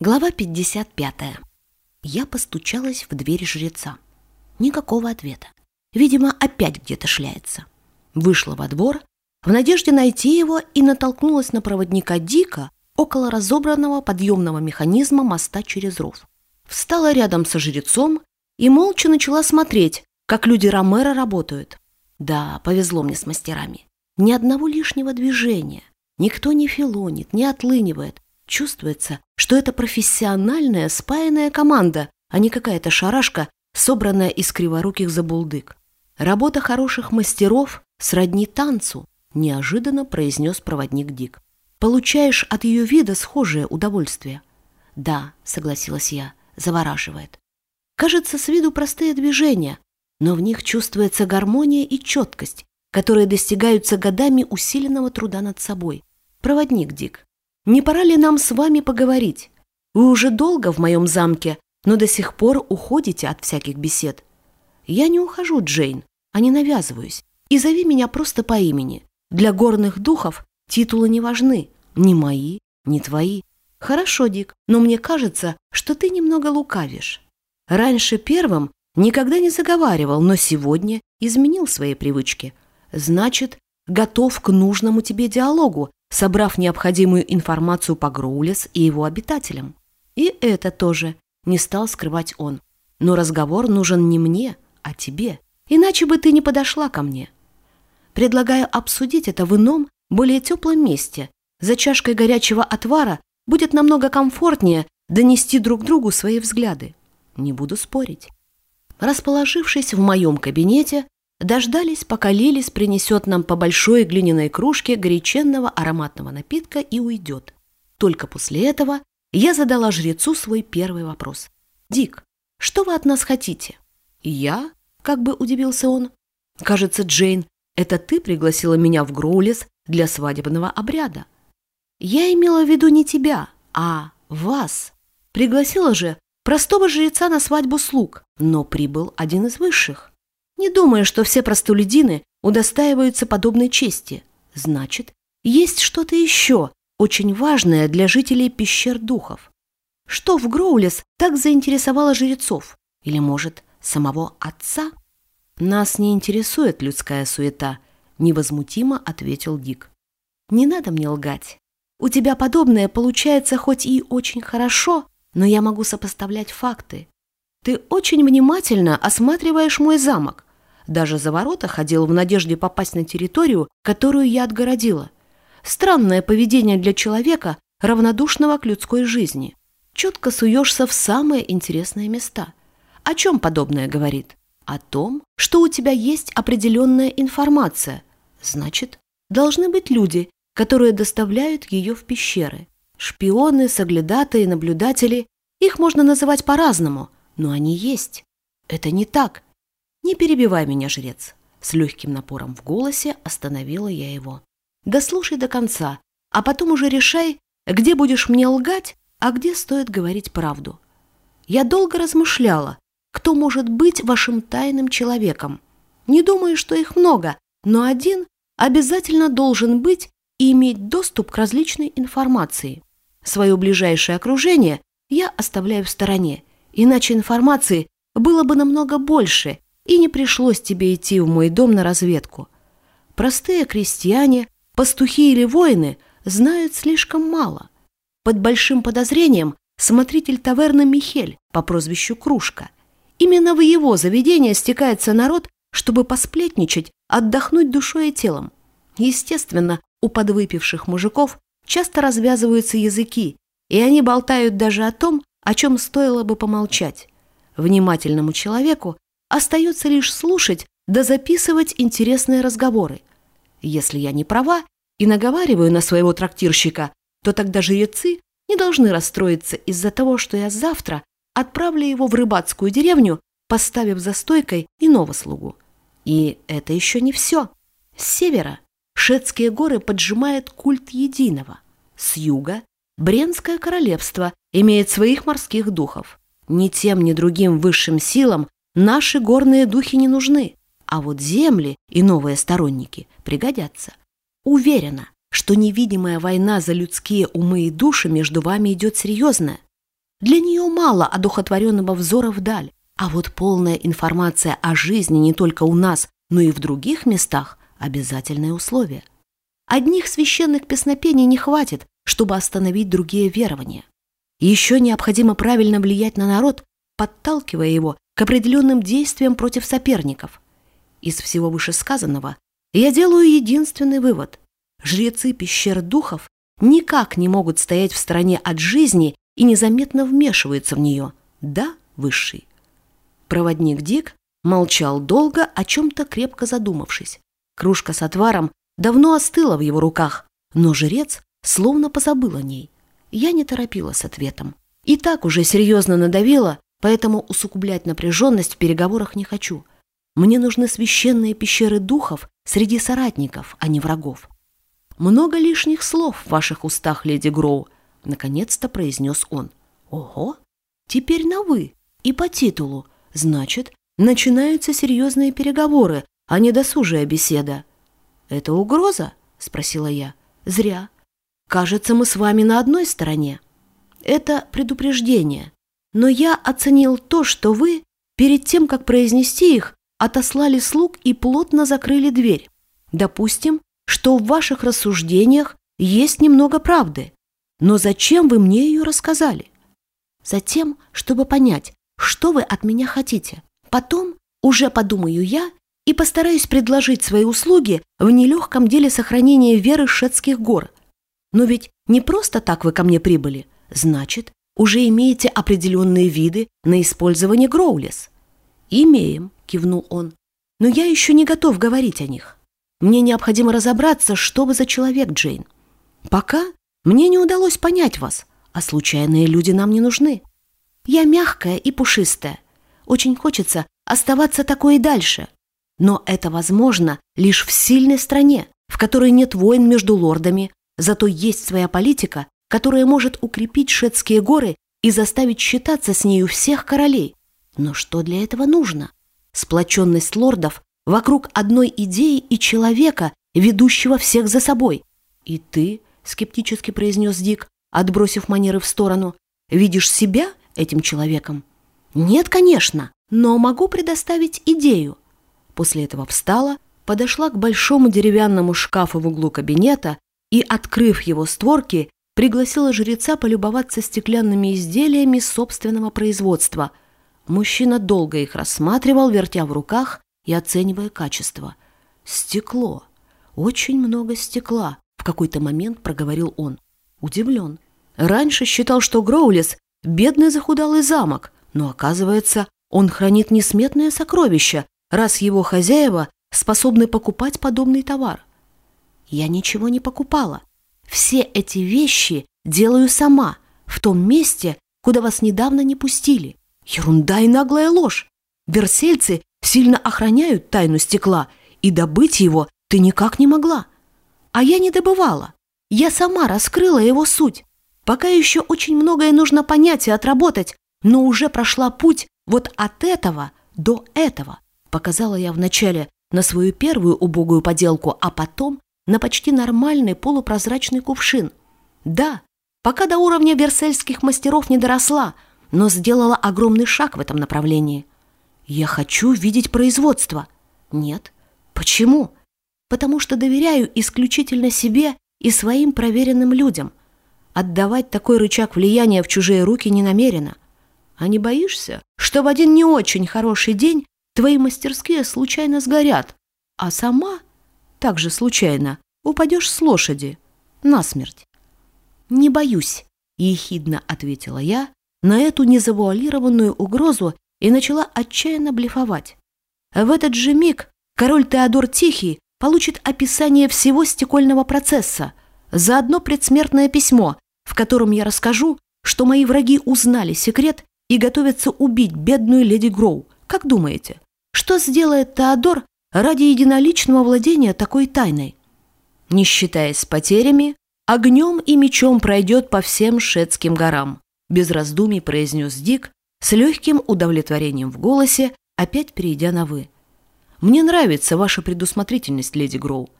Глава 55. Я постучалась в дверь жреца. Никакого ответа. Видимо, опять где-то шляется. Вышла во двор в надежде найти его и натолкнулась на проводника Дика около разобранного подъемного механизма моста через ров. Встала рядом со жрецом и молча начала смотреть, как люди Ромера работают. Да, повезло мне с мастерами. Ни одного лишнего движения. Никто не филонит, не отлынивает. Чувствуется, что это профессиональная спаянная команда, а не какая-то шарашка, собранная из криворуких забулдык. Работа хороших мастеров сродни танцу, неожиданно произнес проводник Дик. Получаешь от ее вида схожее удовольствие. Да, согласилась я, завораживает. Кажется, с виду простые движения, но в них чувствуется гармония и четкость, которые достигаются годами усиленного труда над собой. Проводник Дик, не пора ли нам с вами поговорить? Вы уже долго в моем замке, но до сих пор уходите от всяких бесед. Я не ухожу, Джейн, а не навязываюсь. И зови меня просто по имени. Для горных духов титулы не важны. Ни мои, ни твои. Хорошо, Дик, но мне кажется, что ты немного лукавишь. Раньше первым никогда не заговаривал, но сегодня изменил свои привычки. Значит, готов к нужному тебе диалогу, собрав необходимую информацию по Гроулес и его обитателям. И это тоже не стал скрывать он. Но разговор нужен не мне, а тебе. Иначе бы ты не подошла ко мне. Предлагаю обсудить это в ином, более теплом месте. За чашкой горячего отвара будет намного комфортнее донести друг другу свои взгляды. Не буду спорить. Расположившись в моем кабинете, Дождались, пока Лилис принесет нам по большой глиняной кружке горяченного ароматного напитка и уйдет. Только после этого я задала жрецу свой первый вопрос. «Дик, что вы от нас хотите?» «Я?» – как бы удивился он. «Кажется, Джейн, это ты пригласила меня в Гроулис для свадебного обряда?» «Я имела в виду не тебя, а вас. Пригласила же простого жреца на свадьбу слуг, но прибыл один из высших. Не думаю, что все простолюдины удостаиваются подобной чести. Значит, есть что-то еще, очень важное для жителей пещер духов. Что в Гроулес так заинтересовало жрецов? Или, может, самого отца? Нас не интересует людская суета, невозмутимо ответил Дик. Не надо мне лгать. У тебя подобное получается хоть и очень хорошо, но я могу сопоставлять факты. Ты очень внимательно осматриваешь мой замок. Даже за ворота ходил в надежде попасть на территорию, которую я отгородила. Странное поведение для человека, равнодушного к людской жизни. Чутко суешься в самые интересные места. О чем подобное говорит? О том, что у тебя есть определенная информация. Значит, должны быть люди, которые доставляют ее в пещеры. Шпионы, соглядатые, наблюдатели. Их можно называть по-разному, но они есть. Это не так, «Не перебивай меня, жрец!» С легким напором в голосе остановила я его. «Да слушай до конца, а потом уже решай, где будешь мне лгать, а где стоит говорить правду. Я долго размышляла, кто может быть вашим тайным человеком. Не думаю, что их много, но один обязательно должен быть и иметь доступ к различной информации. Свое ближайшее окружение я оставляю в стороне, иначе информации было бы намного больше, и не пришлось тебе идти в мой дом на разведку. Простые крестьяне, пастухи или воины знают слишком мало. Под большим подозрением смотритель таверны Михель по прозвищу Кружка. Именно в его заведение стекается народ, чтобы посплетничать, отдохнуть душой и телом. Естественно, у подвыпивших мужиков часто развязываются языки, и они болтают даже о том, о чем стоило бы помолчать. Внимательному человеку Остается лишь слушать да записывать интересные разговоры. Если я не права и наговариваю на своего трактирщика, то тогда жрецы не должны расстроиться из-за того, что я завтра отправлю его в рыбацкую деревню, поставив за стойкой иного слугу. И это еще не все. С севера Шетские горы поджимает культ единого. С юга Бренское королевство имеет своих морских духов. Ни тем, ни другим высшим силам Наши горные духи не нужны, а вот земли и новые сторонники пригодятся. Уверена, что невидимая война за людские умы и души между вами идет серьезная. Для нее мало одухотворенного взора вдаль, а вот полная информация о жизни не только у нас, но и в других местах – обязательное условие. Одних священных песнопений не хватит, чтобы остановить другие верования. Еще необходимо правильно влиять на народ, подталкивая его к определенным действиям против соперников. Из всего вышесказанного я делаю единственный вывод. Жрецы пещер духов никак не могут стоять в стороне от жизни и незаметно вмешиваются в нее. Да, высший. Проводник Дик молчал долго, о чем-то крепко задумавшись. Кружка с отваром давно остыла в его руках, но жрец словно позабыл о ней. Я не торопила с ответом. И так уже серьезно надавила, поэтому усугублять напряженность в переговорах не хочу. Мне нужны священные пещеры духов среди соратников, а не врагов. «Много лишних слов в ваших устах, леди Гроу», — наконец-то произнес он. «Ого! Теперь на «вы» и по титулу. Значит, начинаются серьезные переговоры, а не досужая беседа». «Это угроза?» — спросила я. «Зря. Кажется, мы с вами на одной стороне. Это предупреждение. Но я оценил то, что вы, перед тем, как произнести их, отослали слуг и плотно закрыли дверь. Допустим, что в ваших рассуждениях есть немного правды. Но зачем вы мне ее рассказали? Затем, чтобы понять, что вы от меня хотите. Потом уже подумаю я и постараюсь предложить свои услуги в нелегком деле сохранения веры Шетских гор – но ведь не просто так вы ко мне прибыли. Значит, уже имеете определенные виды на использование Гроулес. Имеем, кивнул он. Но я еще не готов говорить о них. Мне необходимо разобраться, что вы за человек, Джейн. Пока мне не удалось понять вас, а случайные люди нам не нужны. Я мягкая и пушистая. Очень хочется оставаться такой и дальше. Но это возможно лишь в сильной стране, в которой нет войн между лордами, Зато есть своя политика, которая может укрепить Шетские горы и заставить считаться с нею всех королей. Но что для этого нужно? Сплоченность лордов вокруг одной идеи и человека, ведущего всех за собой. И ты, скептически произнес Дик, отбросив манеры в сторону, видишь себя этим человеком? Нет, конечно, но могу предоставить идею. После этого встала, подошла к большому деревянному шкафу в углу кабинета и, открыв его створки, пригласила жреца полюбоваться стеклянными изделиями собственного производства. Мужчина долго их рассматривал, вертя в руках и оценивая качество. «Стекло. Очень много стекла», — в какой-то момент проговорил он. Удивлен. Раньше считал, что Гроулис — бедный захудалый замок, но, оказывается, он хранит несметное сокровище, раз его хозяева способны покупать подобный товар. Я ничего не покупала. Все эти вещи делаю сама, в том месте, куда вас недавно не пустили. Ерунда и наглая ложь. Версельцы сильно охраняют тайну стекла, и добыть его ты никак не могла. А я не добывала. Я сама раскрыла его суть. Пока еще очень многое нужно понять и отработать, но уже прошла путь вот от этого до этого. Показала я вначале на свою первую убогую поделку, а потом на почти нормальный полупрозрачный кувшин. Да, пока до уровня версельских мастеров не доросла, но сделала огромный шаг в этом направлении. Я хочу видеть производство. Нет. Почему? Потому что доверяю исключительно себе и своим проверенным людям. Отдавать такой рычаг влияния в чужие руки не намерена. А не боишься, что в один не очень хороший день твои мастерские случайно сгорят, а сама так же случайно, упадешь с лошади насмерть. «Не боюсь», — ехидно ответила я на эту незавуалированную угрозу и начала отчаянно блефовать. В этот же миг король Теодор Тихий получит описание всего стекольного процесса, заодно предсмертное письмо, в котором я расскажу, что мои враги узнали секрет и готовятся убить бедную леди Гроу. Как думаете, что сделает Теодор ради единоличного владения такой тайной. Не считаясь потерями, огнем и мечом пройдет по всем шетским горам, без раздумий произнес Дик с легким удовлетворением в голосе, опять перейдя на «вы». «Мне нравится ваша предусмотрительность, леди Гроу.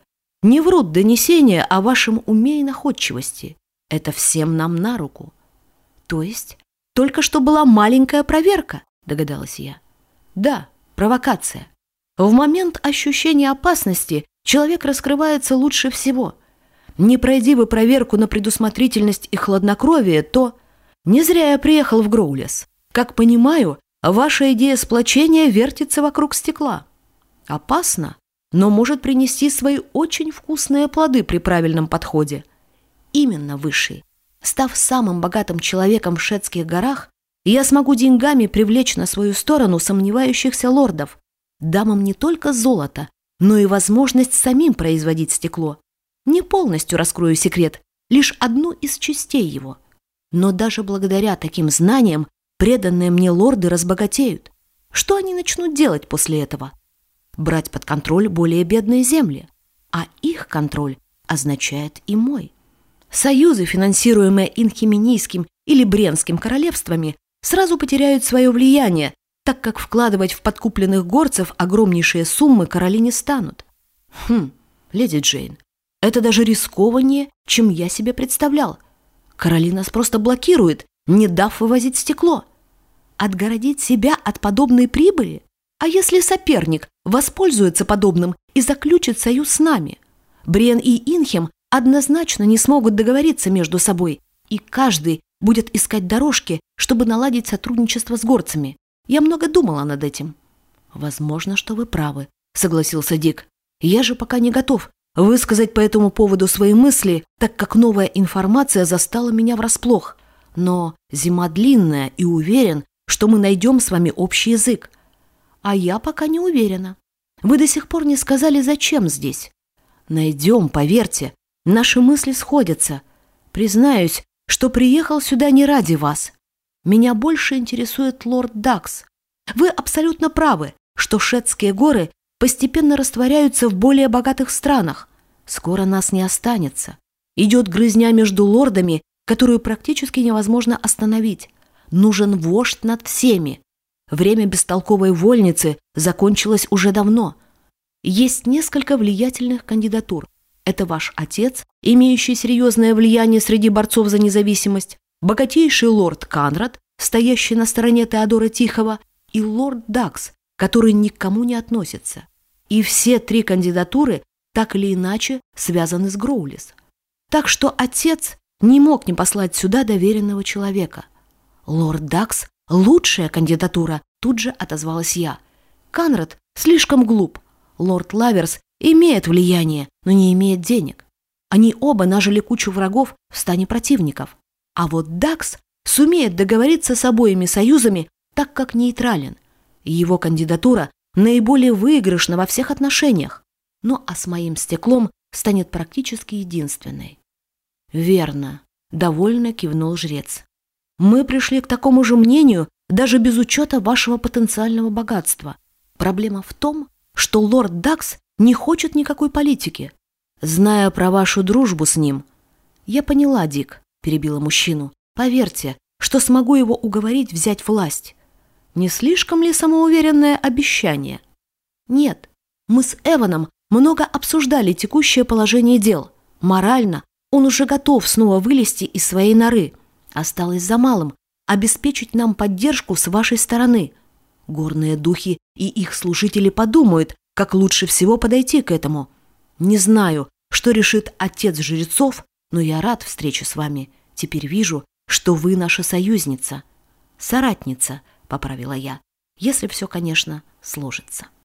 Не врут донесения о вашем уме и находчивости. Это всем нам на руку». «То есть только что была маленькая проверка, догадалась я. Да, провокация. В момент ощущения опасности человек раскрывается лучше всего. Не пройди вы проверку на предусмотрительность и хладнокровие, то... Не зря я приехал в Гроулес. Как понимаю, ваша идея сплочения вертится вокруг стекла. Опасно, но может принести свои очень вкусные плоды при правильном подходе. Именно высший. Став самым богатым человеком в Шетских горах, я смогу деньгами привлечь на свою сторону сомневающихся лордов, дам им не только золото, но и возможность самим производить стекло. Не полностью раскрою секрет, лишь одну из частей его. Но даже благодаря таким знаниям преданные мне лорды разбогатеют. Что они начнут делать после этого? Брать под контроль более бедные земли. А их контроль означает и мой. Союзы, финансируемые Инхименийским или Бренским королевствами, сразу потеряют свое влияние, так как вкладывать в подкупленных горцев огромнейшие суммы короли не станут. Хм, леди Джейн, это даже рискованнее, чем я себе представлял. Короли нас просто блокирует, не дав вывозить стекло. Отгородить себя от подобной прибыли? А если соперник воспользуется подобным и заключит союз с нами? Брен и Инхем однозначно не смогут договориться между собой, и каждый будет искать дорожки, чтобы наладить сотрудничество с горцами. Я много думала над этим. Возможно, что вы правы, согласился Дик. Я же пока не готов высказать по этому поводу свои мысли, так как новая информация застала меня врасплох. Но зима длинная и уверен, что мы найдем с вами общий язык. А я пока не уверена. Вы до сих пор не сказали, зачем здесь. Найдем, поверьте. Наши мысли сходятся. Признаюсь, что приехал сюда не ради вас. Меня больше интересует лорд Дакс. Вы абсолютно правы, что шетские горы постепенно растворяются в более богатых странах. Скоро нас не останется. Идет грызня между лордами, которую практически невозможно остановить. Нужен вождь над всеми. Время бестолковой вольницы закончилось уже давно. Есть несколько влиятельных кандидатур. Это ваш отец, имеющий серьезное влияние среди борцов за независимость, богатейший лорд Канрад, стоящий на стороне Теодора Тихого, и лорд Дакс, который ни к кому не относится. И все три кандидатуры так или иначе связаны с Гроулис. Так что отец не мог не послать сюда доверенного человека. Лорд Дакс – лучшая кандидатура, тут же отозвалась я. Канрад слишком глуп. Лорд Лаверс имеет влияние, но не имеет денег. Они оба нажили кучу врагов в стане противников. А вот Дакс сумеет договориться с обоими союзами, так как нейтрален. Его кандидатура наиболее выигрышна во всех отношениях. Ну а с моим стеклом станет практически единственной. Верно, довольно кивнул жрец. Мы пришли к такому же мнению даже без учета вашего потенциального богатства. Проблема в том, что лорд Дакс не хочет никакой политики. Зная про вашу дружбу с ним... Я поняла, Дик, перебила мужчину. Поверьте, что смогу его уговорить взять власть. Не слишком ли самоуверенное обещание? Нет, мы с Эваном много обсуждали текущее положение дел. Морально он уже готов снова вылезти из своей норы. Осталось за малым – обеспечить нам поддержку с вашей стороны. Горные духи и их служители подумают, как лучше всего подойти к этому. Не знаю, что решит отец жрецов, но я рад встрече с вами. Теперь вижу, что вы наша союзница. Соратница, поправила я, если все, конечно, сложится.